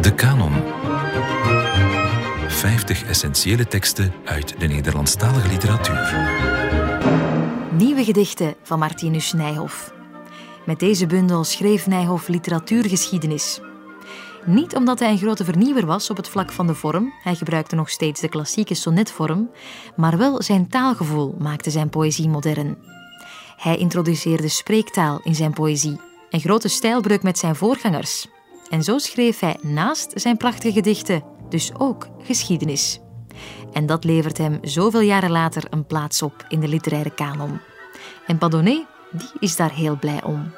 De Canon. 50 essentiële teksten uit de Nederlandstalige literatuur. Nieuwe gedichten van Martinus Nijhoff. Met deze bundel schreef Nijhoff literatuurgeschiedenis. Niet omdat hij een grote vernieuwer was op het vlak van de vorm, hij gebruikte nog steeds de klassieke sonnetvorm, maar wel zijn taalgevoel maakte zijn poëzie modern. Hij introduceerde spreektaal in zijn poëzie, een grote stijlbreuk met zijn voorgangers. En zo schreef hij naast zijn prachtige gedichten dus ook geschiedenis. En dat levert hem zoveel jaren later een plaats op in de literaire kanon. En Padonnet, die is daar heel blij om.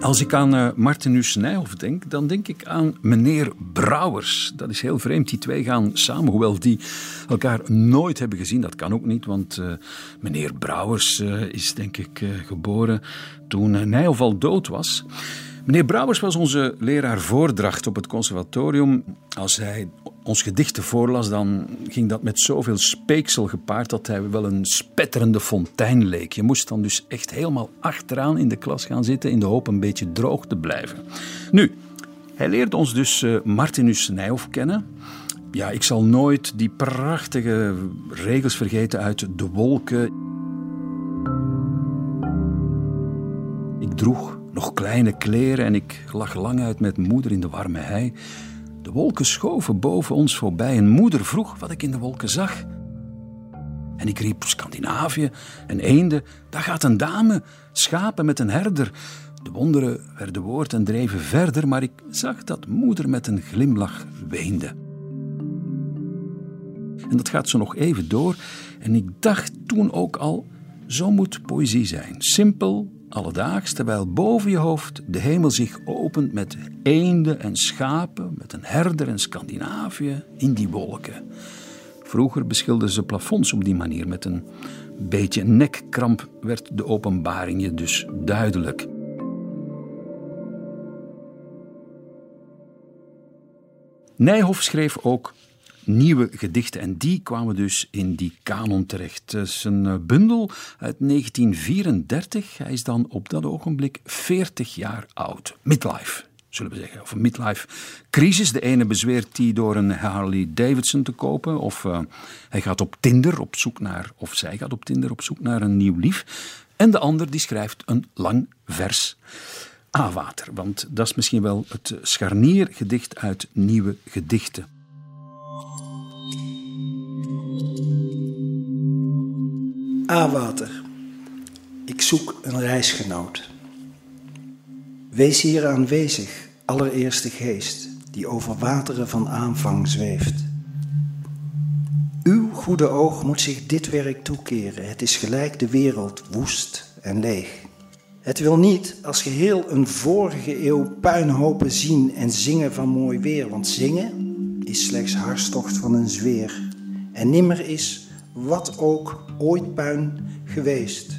Als ik aan uh, Martinus Nijhoff denk, dan denk ik aan meneer Brouwers. Dat is heel vreemd. Die twee gaan samen, hoewel die elkaar nooit hebben gezien. Dat kan ook niet, want uh, meneer Brouwers uh, is denk ik geboren toen Nijhoff al dood was. Meneer Brouwers was onze leraar voordracht op het conservatorium. Als hij ons gedichten voorlas, dan ging dat met zoveel speeksel gepaard dat hij wel een spetterende fontein leek. Je moest dan dus echt helemaal achteraan in de klas gaan zitten in de hoop een beetje droog te blijven. Nu, hij leerde ons dus uh, Martinus Nijhoff kennen. Ja, ik zal nooit die prachtige regels vergeten uit De Wolken. Ik droeg nog kleine kleren en ik lag lang uit met moeder in de warme hei. De wolken schoven boven ons voorbij en moeder vroeg wat ik in de wolken zag. En ik riep Scandinavië en eenden, daar gaat een dame, schapen met een herder. De wonderen werden woord en dreven verder, maar ik zag dat moeder met een glimlach weende. En dat gaat zo nog even door. En ik dacht toen ook al, zo moet poëzie zijn. Simpel, alledaags, terwijl boven je hoofd de hemel zich opent met eenden en schapen, met een herder en Scandinavië in die wolken. Vroeger beschilderden ze plafonds op die manier. Met een beetje nekkramp werd de openbaring je dus duidelijk. Nijhoff schreef ook nieuwe gedichten. En die kwamen dus in die kanon terecht. Het is een eh, bundel uit 1934. Hij is dan op dat ogenblik 40 jaar oud. Midlife zullen we zeggen. Of een midlife crisis. De ene bezweert die door een Harley Davidson te kopen. Of uh, hij gaat op Tinder op zoek naar, of zij gaat op Tinder op zoek naar een nieuw lief. En de ander die schrijft een lang vers. A-water, want dat is misschien wel het scharniergedicht uit nieuwe gedichten. A-water. Ik zoek een reisgenoot. Wees hier aanwezig, allereerste geest, die over wateren van aanvang zweeft. Uw goede oog moet zich dit werk toekeren. Het is gelijk de wereld woest en leeg. Het wil niet als geheel een vorige eeuw puinhopen zien en zingen van mooi weer, want zingen is slechts hartstocht van een zweer en nimmer is wat ook ooit puin geweest.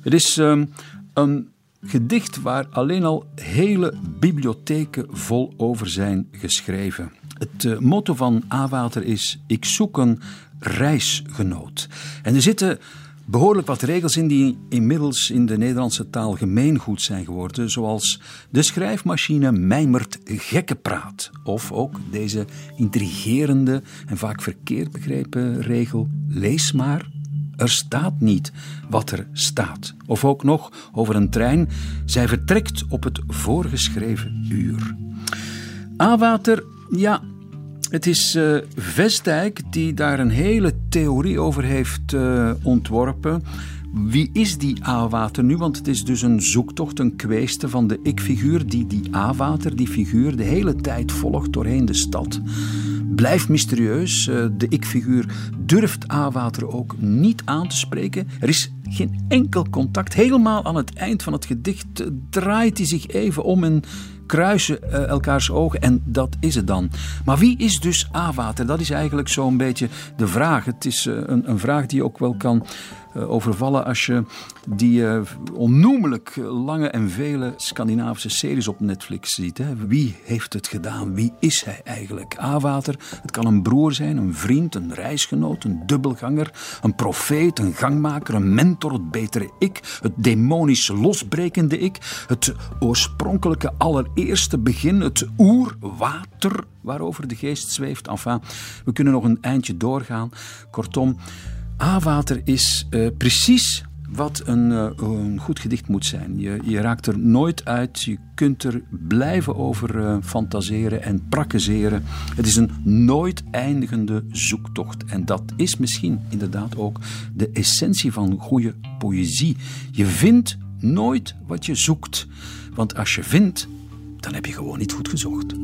Het is um, een gedicht waar alleen al hele bibliotheken vol over zijn geschreven. Het uh, motto van Awater is: Ik zoek een reisgenoot. En er zitten behoorlijk wat regels in die inmiddels in de Nederlandse taal gemeengoed zijn geworden, zoals de schrijfmachine mijmert gekkenpraat, of ook deze intrigerende en vaak verkeerd begrepen regel lees maar, er staat niet wat er staat. Of ook nog over een trein, zij vertrekt op het voorgeschreven uur. Awater, ja, het is uh, Vestdijk die daar een hele theorie over heeft uh, ontworpen. Wie is die A-water nu? Want het is dus een zoektocht, een kweeste van de ik-figuur die die A-water, die figuur, de hele tijd volgt doorheen de stad. Blijft mysterieus. Uh, de ik-figuur durft A-water ook niet aan te spreken. Er is geen enkel contact. Helemaal aan het eind van het gedicht draait hij zich even om en kruisen uh, elkaars ogen en dat is het dan. Maar wie is dus A-water? Dat is eigenlijk zo'n beetje de vraag. Het is uh, een, een, vraag die je ook wel kan eh, overvallen als je die onnoemelijk lange en vele Scandinavische series op Netflix ziet. Hè. Wie heeft het gedaan? Wie is hij eigenlijk? A-water, het kan een broer zijn, een vriend, een reisgenoot, een dubbelganger, een profeet, een gangmaker, een mentor, het betere ik, het demonisch losbrekende ik, het oorspronkelijke allereerste begin, het oerwater waarover de geest zweeft. Enfin, we kunnen nog een eindje doorgaan. Kortom, A-water is uh, precies wat een, uh, een, goed gedicht moet zijn. Je, je, raakt er nooit uit. Je kunt er blijven over uh, fantaseren en prakkezeren. Het is een nooit eindigende zoektocht. En dat is misschien inderdaad ook de essentie van goede poëzie. Je vindt nooit wat je zoekt. Want als je vindt, dan heb je gewoon niet goed gezocht.